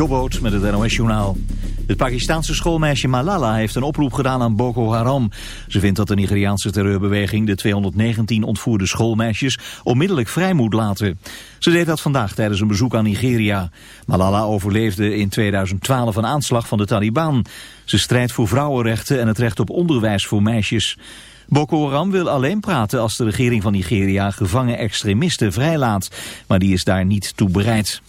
Jobboot met het NOS-journaal. Het Pakistanse schoolmeisje Malala heeft een oproep gedaan aan Boko Haram. Ze vindt dat de Nigeriaanse terreurbeweging de 219 ontvoerde schoolmeisjes onmiddellijk vrij moet laten. Ze deed dat vandaag tijdens een bezoek aan Nigeria. Malala overleefde in 2012 een aanslag van de Taliban. Ze strijdt voor vrouwenrechten en het recht op onderwijs voor meisjes. Boko Haram wil alleen praten als de regering van Nigeria gevangen extremisten vrijlaat. Maar die is daar niet toe bereid.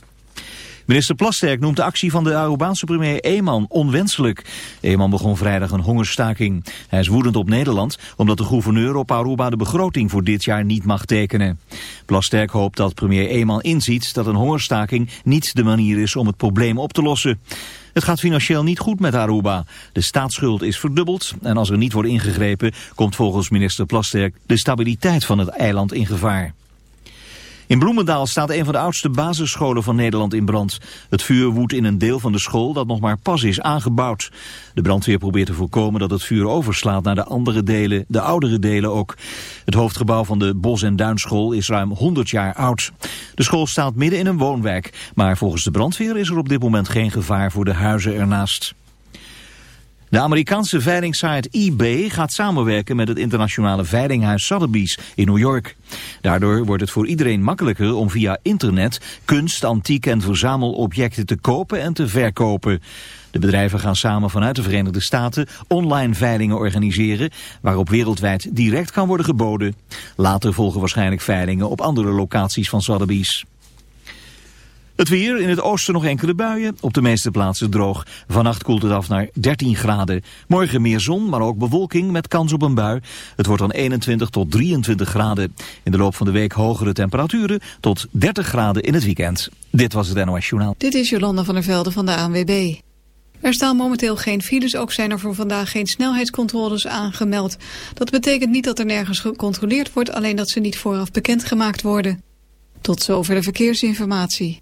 Minister Plasterk noemt de actie van de Arubaanse premier Eeman onwenselijk. Eeman begon vrijdag een hongerstaking. Hij is woedend op Nederland omdat de gouverneur op Aruba de begroting voor dit jaar niet mag tekenen. Plasterk hoopt dat premier Eeman inziet dat een hongerstaking niet de manier is om het probleem op te lossen. Het gaat financieel niet goed met Aruba. De staatsschuld is verdubbeld en als er niet wordt ingegrepen komt volgens minister Plasterk de stabiliteit van het eiland in gevaar. In Bloemendaal staat een van de oudste basisscholen van Nederland in brand. Het vuur woedt in een deel van de school dat nog maar pas is aangebouwd. De brandweer probeert te voorkomen dat het vuur overslaat naar de andere delen, de oudere delen ook. Het hoofdgebouw van de Bos- en Duinschool is ruim 100 jaar oud. De school staat midden in een woonwijk, maar volgens de brandweer is er op dit moment geen gevaar voor de huizen ernaast. De Amerikaanse veilingsite eBay gaat samenwerken met het internationale veilinghuis Sotheby's in New York. Daardoor wordt het voor iedereen makkelijker om via internet kunst, antiek en verzamelobjecten te kopen en te verkopen. De bedrijven gaan samen vanuit de Verenigde Staten online veilingen organiseren waarop wereldwijd direct kan worden geboden. Later volgen waarschijnlijk veilingen op andere locaties van Sotheby's. Het weer, in het oosten nog enkele buien, op de meeste plaatsen droog. Vannacht koelt het af naar 13 graden. Morgen meer zon, maar ook bewolking met kans op een bui. Het wordt dan 21 tot 23 graden. In de loop van de week hogere temperaturen tot 30 graden in het weekend. Dit was het NOS Journaal. Dit is Jolanda van der Velde van de ANWB. Er staan momenteel geen files, ook zijn er voor vandaag geen snelheidscontroles aangemeld. Dat betekent niet dat er nergens gecontroleerd wordt, alleen dat ze niet vooraf bekendgemaakt worden. Tot zover de verkeersinformatie.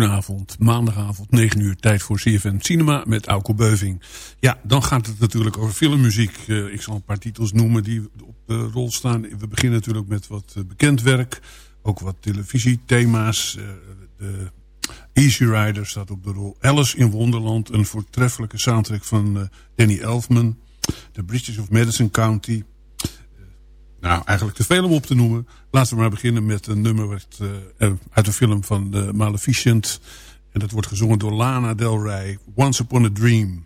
Goedenavond, maandagavond, 9 uur, tijd voor CFN Cinema met Auko Beuving. Ja, dan gaat het natuurlijk over filmmuziek. Uh, ik zal een paar titels noemen die op de rol staan. We beginnen natuurlijk met wat uh, bekend werk. Ook wat televisiethema's. Uh, de Easy Rider staat op de rol. Alice in Wonderland, een voortreffelijke soundtrack van Danny Elfman. The Bridges of Madison County. Nou, eigenlijk te veel om op te noemen. Laten we maar beginnen met een nummer wat, uh, uit een film van uh, Maleficent. En dat wordt gezongen door Lana Del Rey. Once Upon a Dream.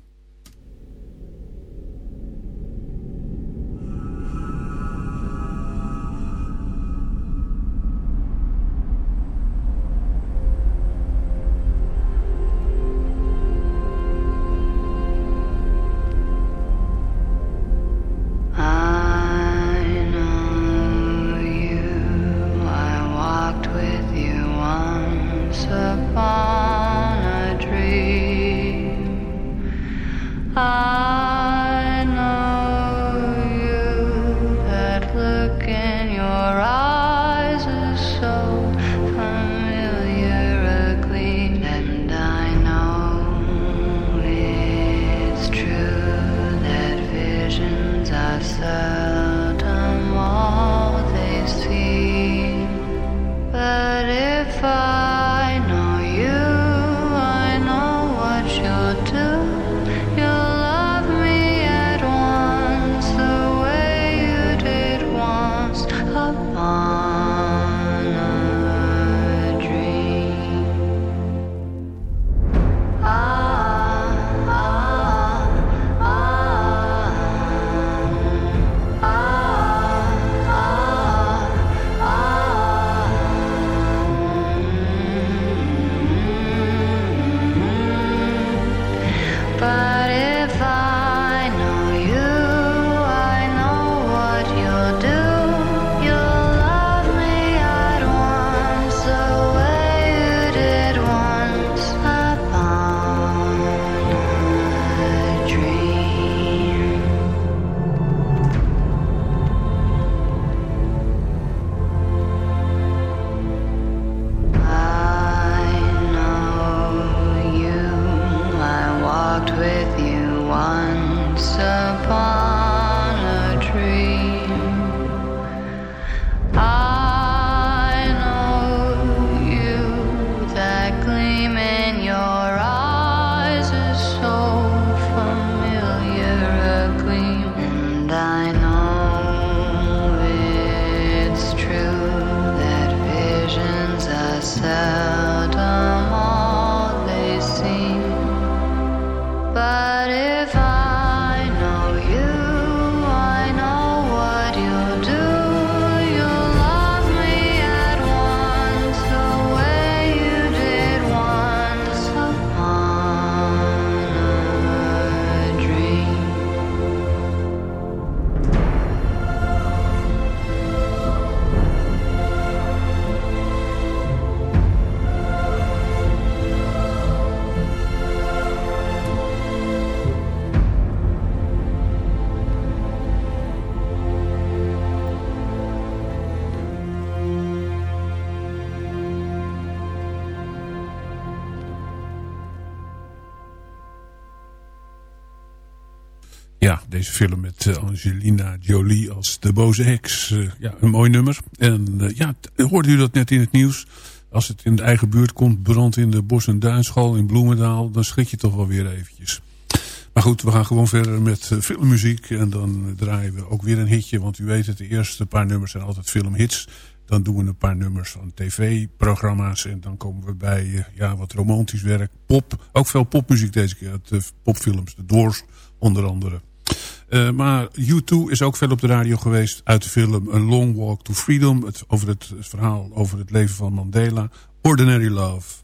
Ja, deze film met eh, Angelina Jolie als de boze heks. Uh, ja, een mooi nummer. En uh, ja, hoorde u dat net in het nieuws? Als het in de eigen buurt komt, brand in de Bos- en Duinschool in Bloemendaal... dan schrik je toch wel weer eventjes. Maar goed, we gaan gewoon verder met filmmuziek. En dan draaien we ook weer een hitje. Want u weet het, de eerste paar nummers zijn altijd filmhits. Dan doen we een paar nummers van tv-programma's. En dan komen we bij ja, wat romantisch werk. Pop, ook veel popmuziek deze keer. De popfilms, de Doors onder andere. Uh, maar U2 is ook veel op de radio geweest uit de film A Long Walk to Freedom. Het, over het verhaal over het leven van Mandela. Ordinary Love.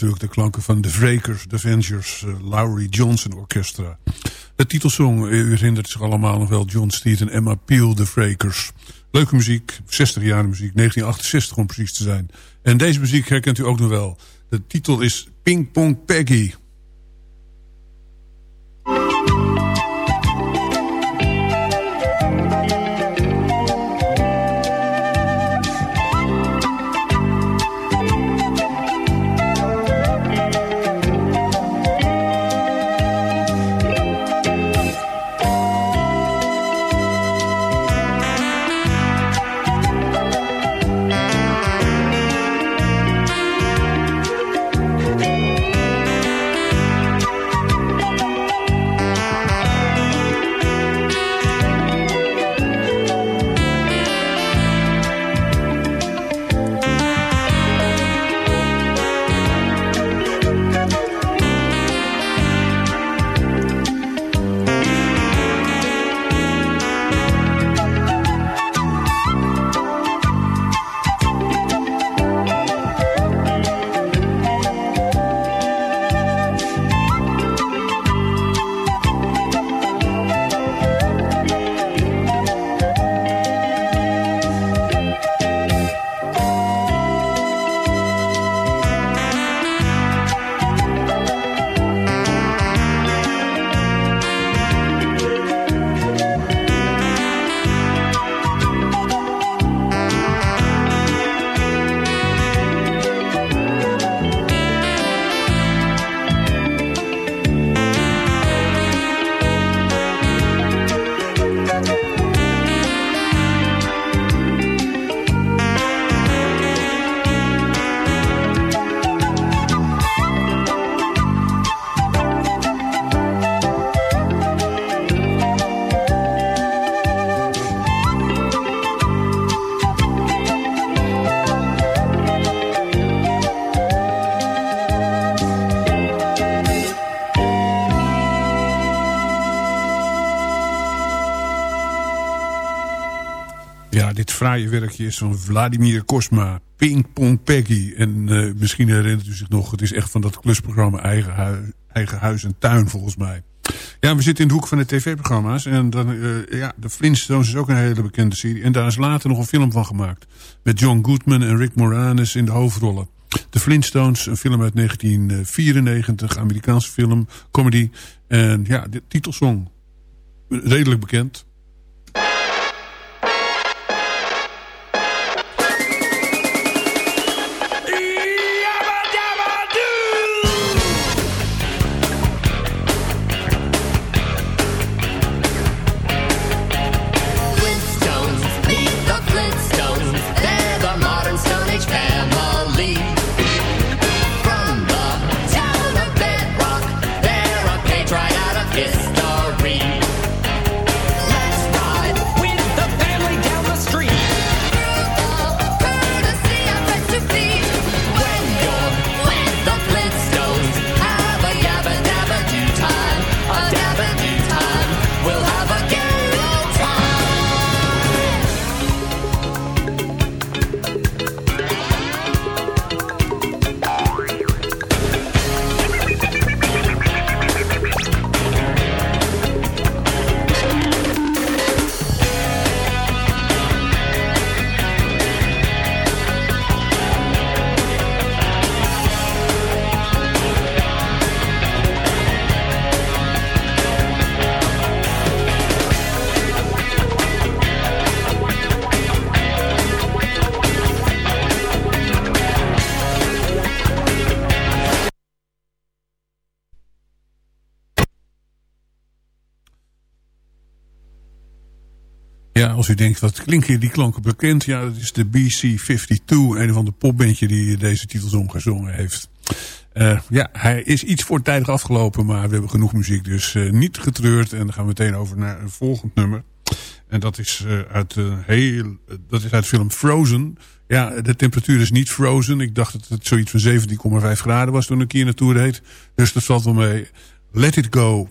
De klanken van The Vrakers, The Vengers, uh, Lowry Johnson Orchestra. De titelsong, u herinnert zich allemaal nog wel, John Steed en Emma Peel, The Vrakers. Leuke muziek, 60 jaar muziek, 1968 om precies te zijn. En deze muziek herkent u ook nog wel. De titel is Ping Pong Peggy. Fraaie werkje is van Vladimir Kosma. Ping Pong Peggy. En uh, misschien herinnert u zich nog, het is echt van dat klusprogramma Eigen, Huis, Eigen Huis en Tuin volgens mij. Ja, we zitten in de hoek van de tv-programma's. En dan, uh, ja, de Flintstones is ook een hele bekende serie. En daar is later nog een film van gemaakt. Met John Goodman en Rick Moranis in de hoofdrollen. De Flintstones, een film uit 1994, Amerikaanse film, comedy. En ja, de titelsong, redelijk bekend. Als u denkt, wat klinken die klanken bekend? Ja, dat is de BC-52, een van de popbandje die deze titels gezongen heeft. Uh, ja, hij is iets voortijdig afgelopen, maar we hebben genoeg muziek, dus uh, niet getreurd. En dan gaan we meteen over naar een volgend nummer. En dat is, uh, uit, heel, dat is uit film Frozen. Ja, de temperatuur is niet frozen. Ik dacht dat het zoiets van 17,5 graden was toen ik hier naartoe reed. Dus dat valt wel mee. Let it go.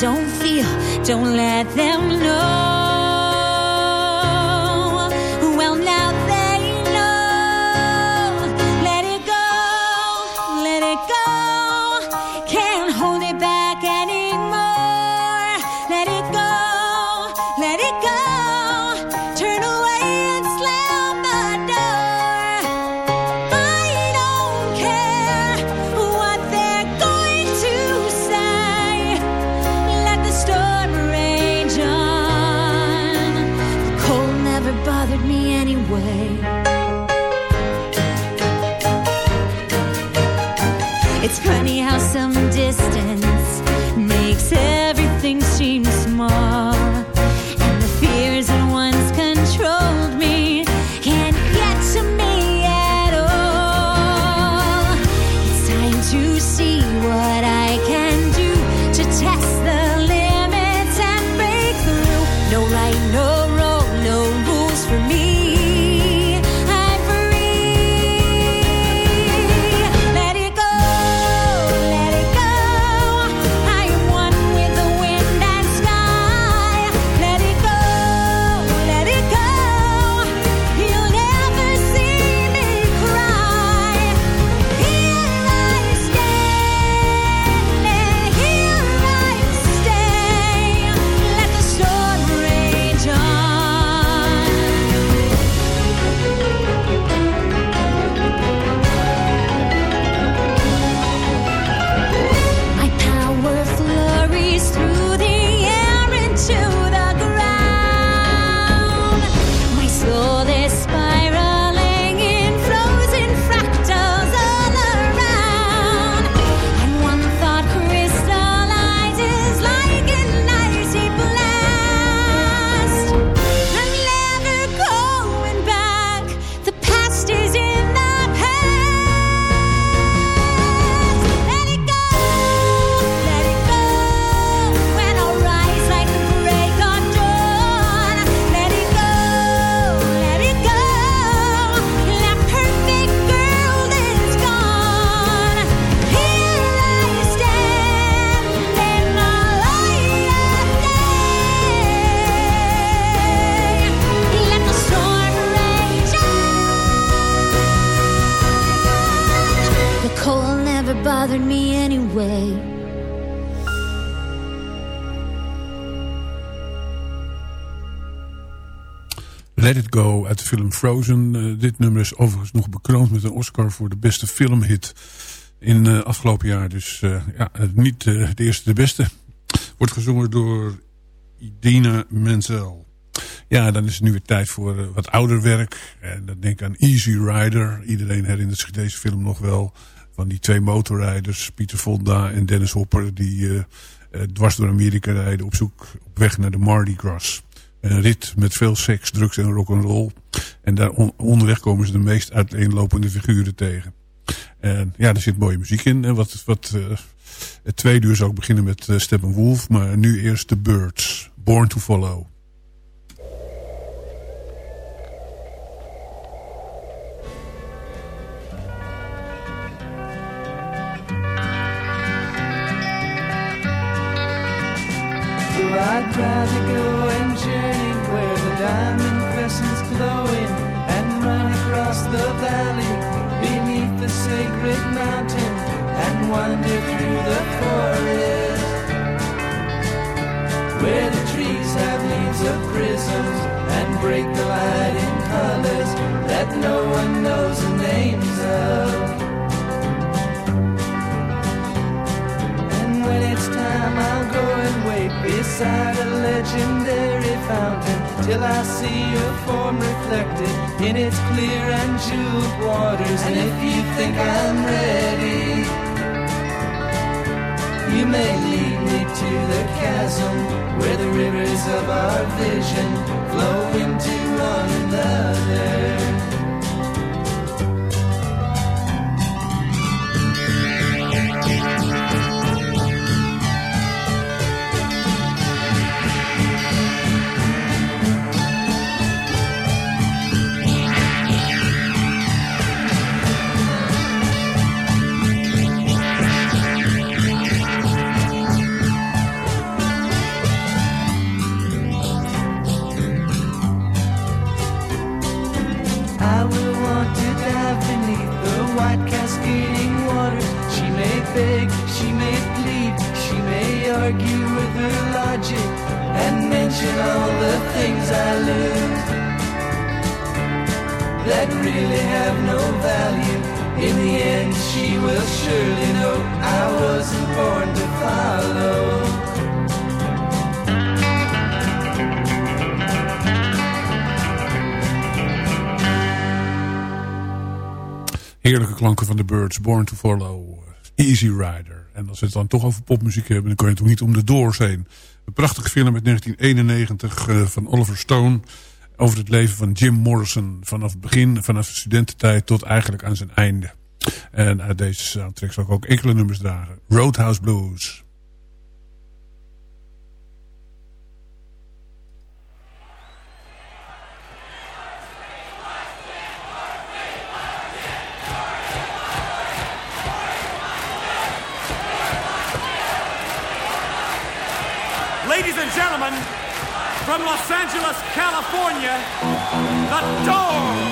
Don't feel, don't let them know. Film Frozen. Eh, dit nummer is overigens nog bekroond met een Oscar voor de beste filmhit in uh, afgelopen jaar. Dus uh, ja, niet de eerste de beste. Wordt gezongen door Idina Menzel. Ja, dan is het nu weer tijd voor wat ouder werk. En dan denk ik aan Easy Rider. Iedereen herinnert zich deze film nog wel. Van die twee motorrijders, Pieter Fonda en Dennis Hopper... die dwars door Amerika rijden op zoek op weg naar de Mardi Gras. Een rit met veel seks, drugs en rock'n'roll. En daar on onderweg komen ze de meest uiteenlopende figuren tegen. En ja, er zit mooie muziek in. En wat, wat, uh, het tweede uur zou ik beginnen met uh, Steppenwolf. Maar nu eerst The Birds. Born to Follow. Beside a legendary fountain till I see your form reflected in its clear and jeweled waters. And if you think I'm ready, you may lead me to the chasm where the rivers of our vision flow into one another. Surely born to follow. Heerlijke klanken van de Birds, Born to Follow, Easy Rider. En als we het dan toch over popmuziek hebben, dan kan je toch niet om de Doors heen. Een prachtige film uit 1991 eh, van Oliver Stone... over het leven van Jim Morrison vanaf het begin, vanaf de studententijd tot eigenlijk aan zijn einde. En uit deze soundtrack zal ik ook enkele nummers dragen. Roadhouse Blues. Ladies and gentlemen, from Los Angeles, California, the Doors.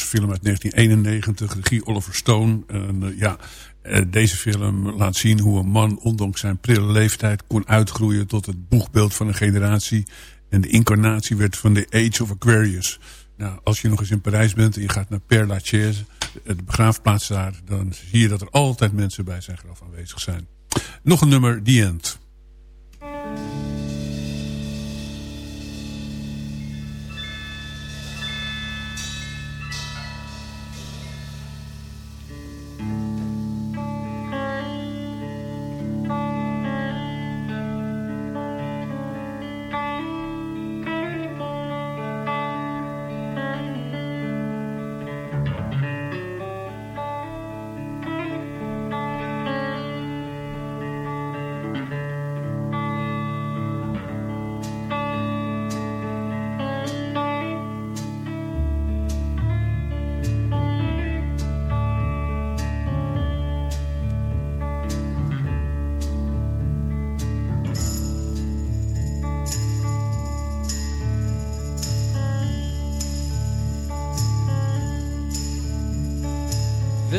Film uit 1991, regie Oliver Stone. Eh, ja, eh, deze film laat zien hoe een man, ondanks zijn prille leeftijd... kon uitgroeien tot het boegbeeld van een generatie. En de incarnatie werd van de Age of Aquarius. Nou, als je nog eens in Parijs bent en je gaat naar Père Lachaise... de begraafplaats daar, dan zie je dat er altijd mensen bij zijn graf aanwezig zijn. Nog een nummer, The End.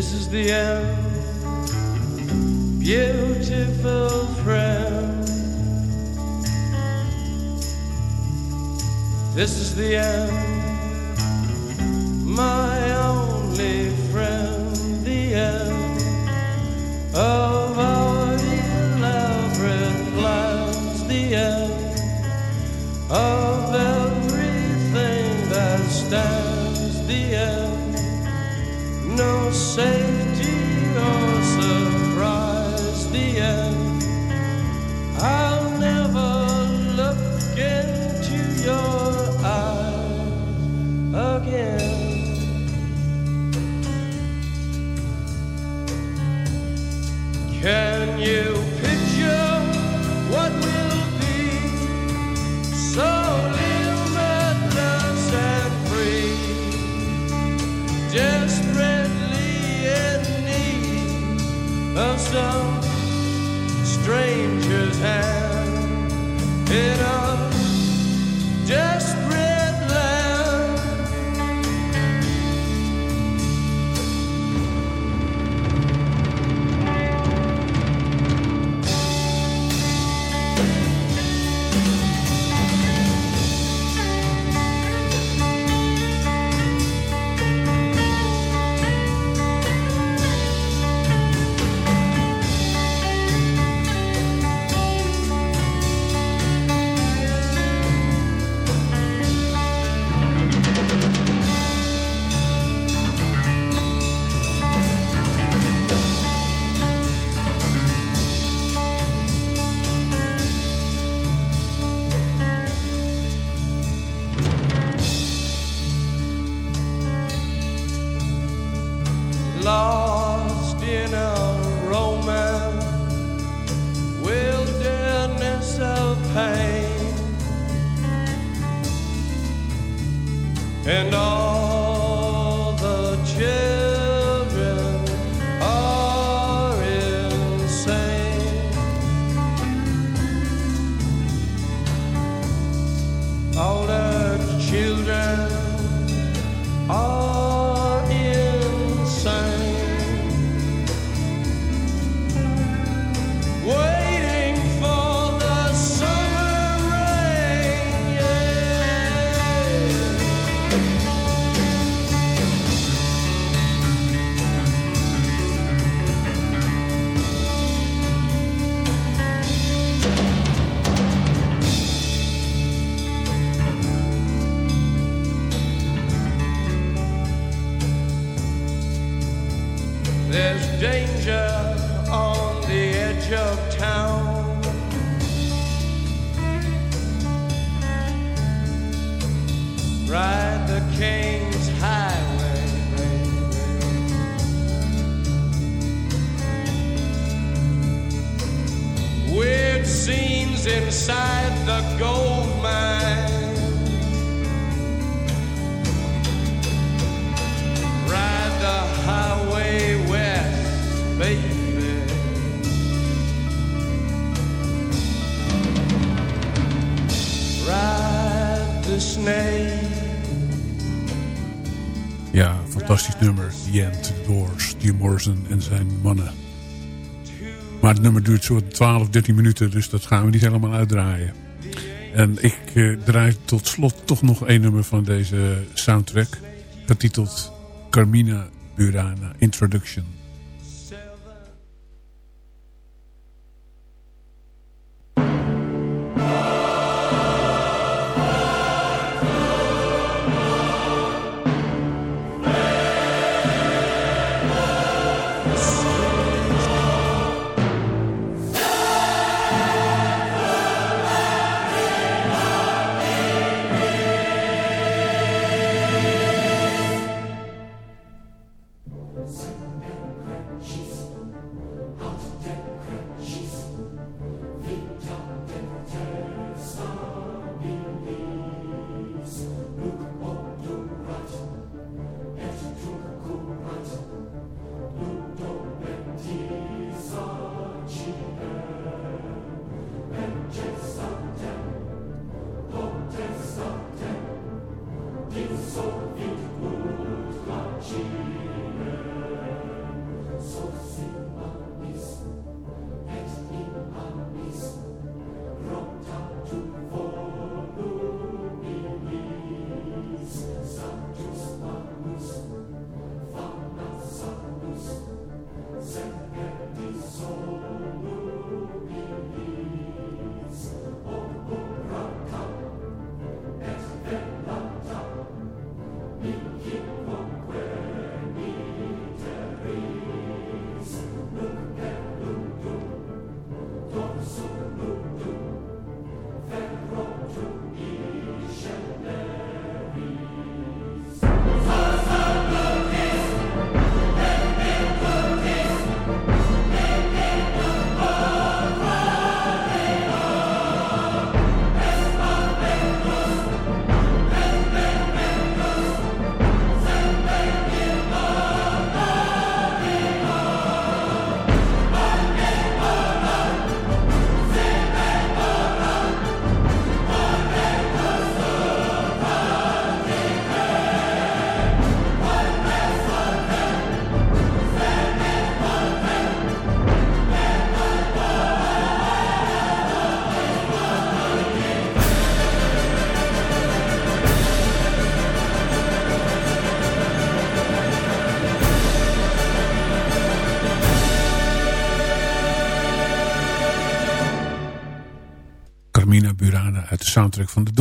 This is the end, beautiful friend. This is the end, my only friend. The end of our elaborate plans. The end of everything that stands. say fantastisch nummer. The End, The Doors, Jim Morrison en zijn mannen. Maar het nummer duurt zo'n 12, 13 minuten, dus dat gaan we niet helemaal uitdraaien. En ik eh, draai tot slot toch nog één nummer van deze soundtrack. Getiteld Carmina Burana Introduction.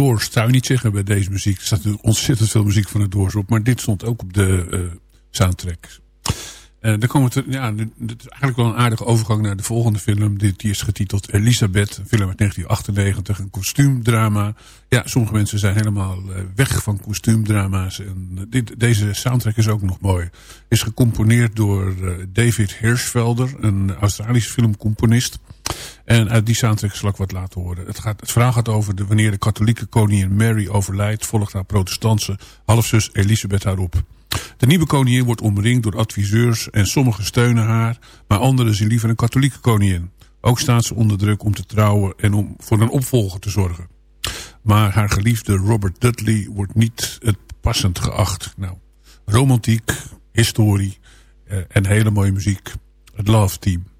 Doors. Zou je niet zeggen bij deze muziek. Er staat ontzettend veel muziek van de Doors op. Maar dit stond ook op de uh, soundtrack. Uh, dan komen we te, ja, dit is eigenlijk wel een aardige overgang naar de volgende film. Dit, die is getiteld Elisabeth, een film uit 1998, een kostuumdrama. Ja, sommige mensen zijn helemaal uh, weg van kostuumdrama's. En dit, deze soundtrack is ook nog mooi. Is gecomponeerd door David Hirschfelder, een Australische filmcomponist. En uit die soundtrack zal ik wat laten horen. Het, gaat, het verhaal gaat over de, wanneer de katholieke koningin Mary overlijdt... volgt haar protestantse halfzus Elisabeth haar op. De nieuwe koningin wordt omringd door adviseurs en sommigen steunen haar... maar anderen zien liever een katholieke koningin. Ook staat ze onder druk om te trouwen en om voor een opvolger te zorgen. Maar haar geliefde Robert Dudley wordt niet het passend geacht. Nou, romantiek, historie eh, en hele mooie muziek. Het Love Team.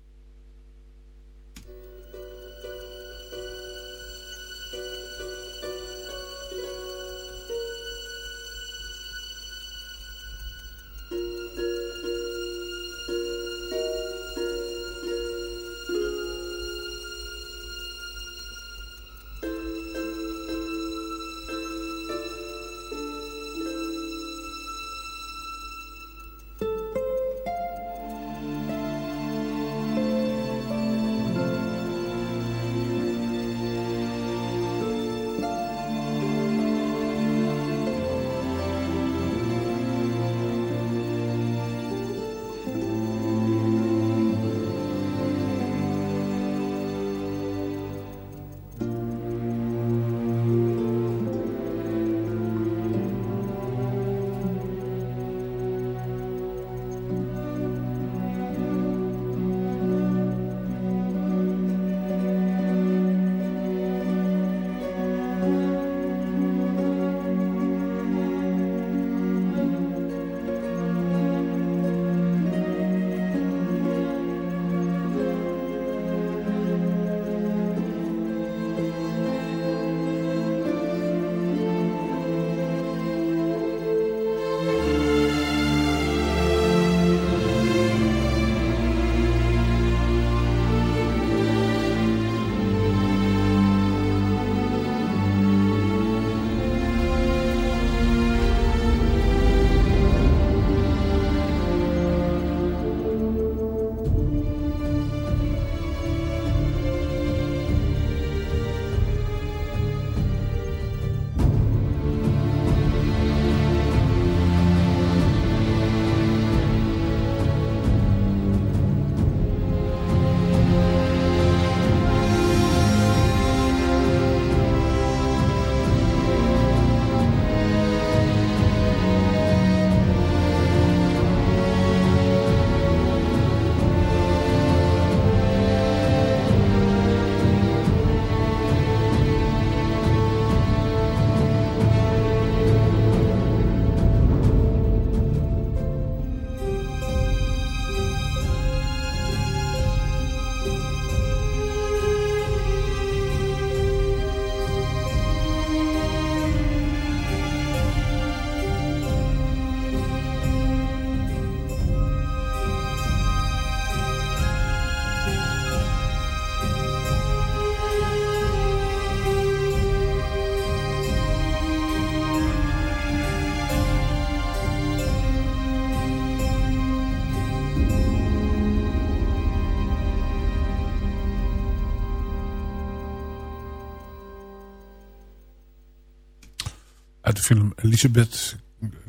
Film Elizabeth.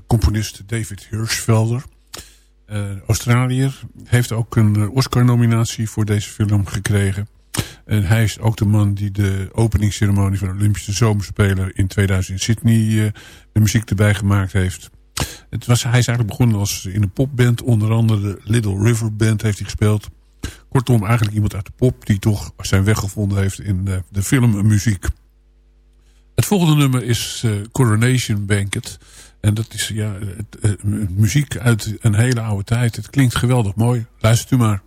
Componist David Hirschfelder. Uh, Australiër. Heeft ook een Oscar-nominatie voor deze film gekregen. En hij is ook de man die de openingsceremonie van de Olympische Zomerspelen in 2000 in Sydney uh, de muziek erbij gemaakt heeft. Het was, hij is eigenlijk begonnen als in een popband. Onder andere de Little River Band heeft hij gespeeld. Kortom, eigenlijk iemand uit de pop die toch zijn weg gevonden heeft in de, de filmmuziek. Het volgende nummer is uh, Coronation Banquet. En dat is ja, uh, muziek uit een hele oude tijd. Het klinkt geweldig mooi. Luistert u maar.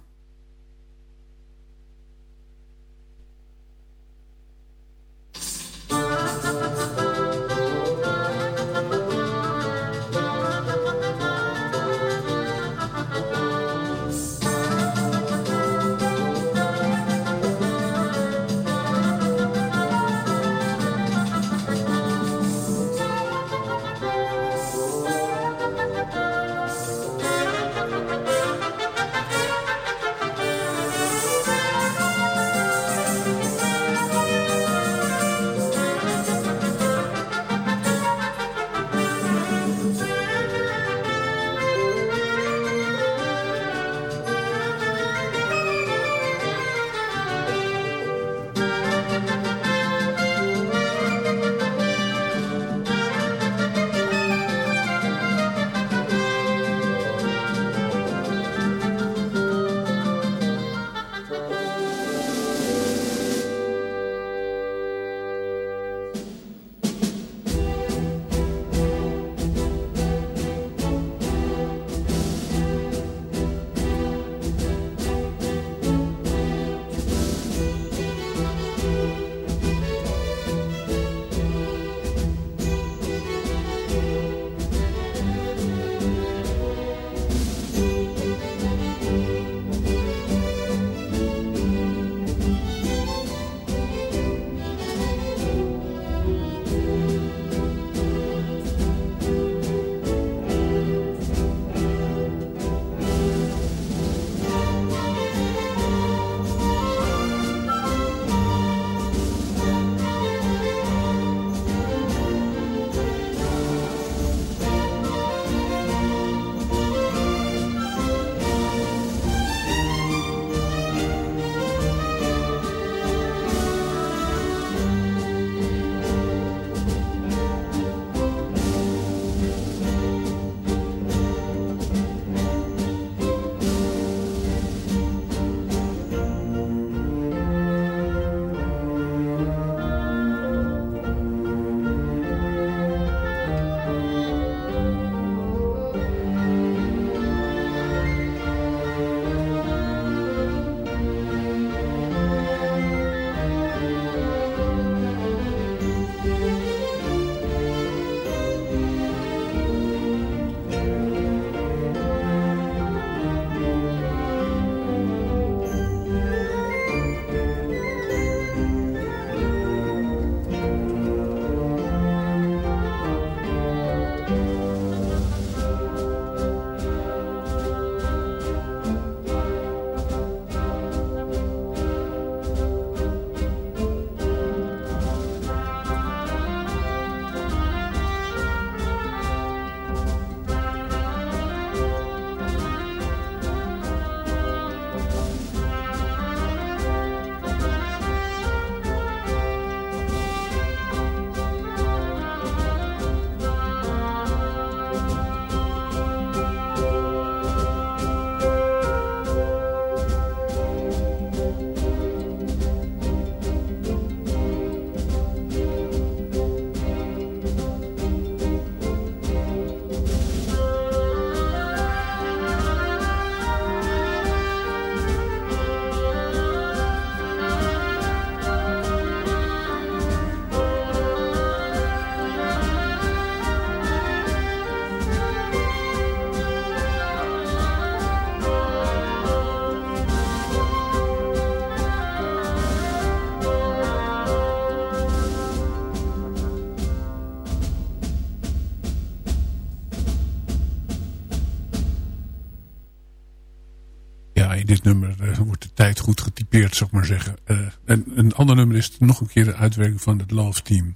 Maar zeggen. Uh, en een ander nummer is nog een keer de uitwerking van het Love Team.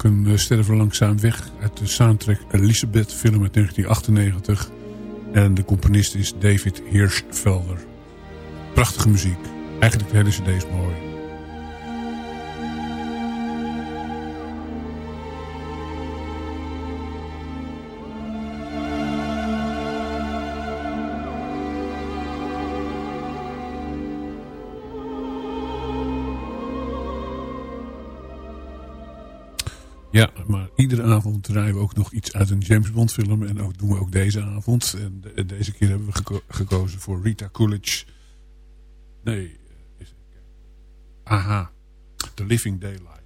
Klanken uh, sterven langzaam weg uit de soundtrack Elizabeth film uit 1998. En de componist is David Hirschfelder. Prachtige muziek. Eigenlijk de hele cd is mooi. Draaien we ook nog iets uit een James Bond film. En ook doen we ook deze avond. En de, deze keer hebben we geko gekozen voor Rita Coolidge. Nee. Aha. The Living Daylights.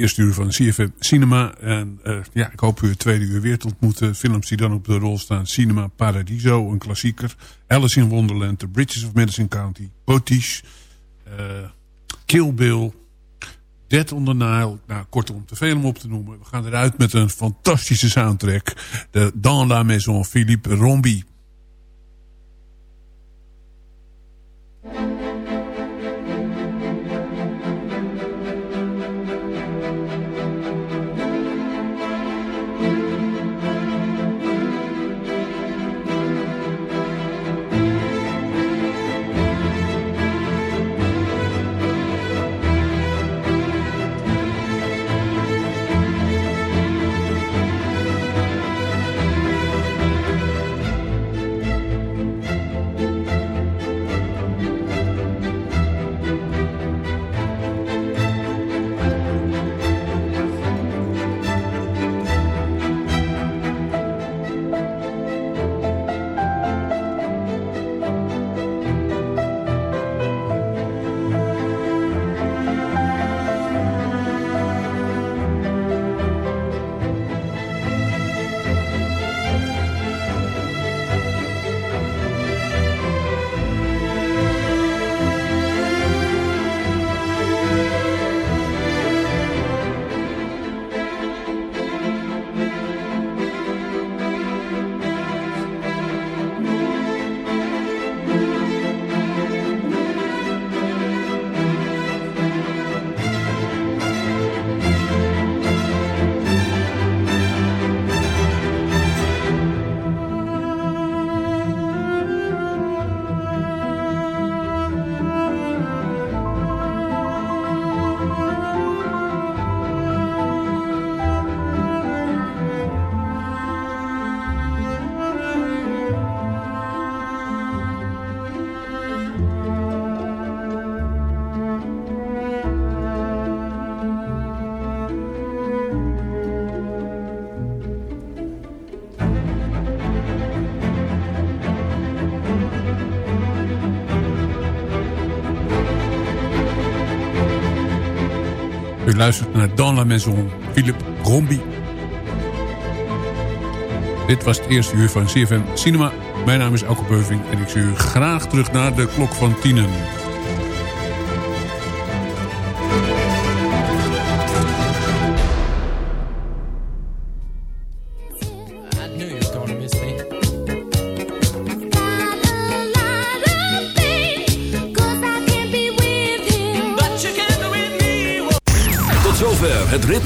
Eerste uur van CFM Cinema. En uh, ja, ik hoop u het tweede uur weer te ontmoeten. Films die dan op de rol staan. Cinema Paradiso, een klassieker. Alice in Wonderland, The Bridges of Madison County. Potiche. Uh, Kill Bill. Dead on the Nile. Nou, kortom, te veel om op te noemen. We gaan eruit met een fantastische soundtrack. De Dans la Maison, Philippe Rombi. Luistert naar Dans la Maison, Philippe Rombi. Dit was het eerste uur van CFM Cinema. Mijn naam is Elke Beuving en ik zie u graag terug naar de klok van tienen.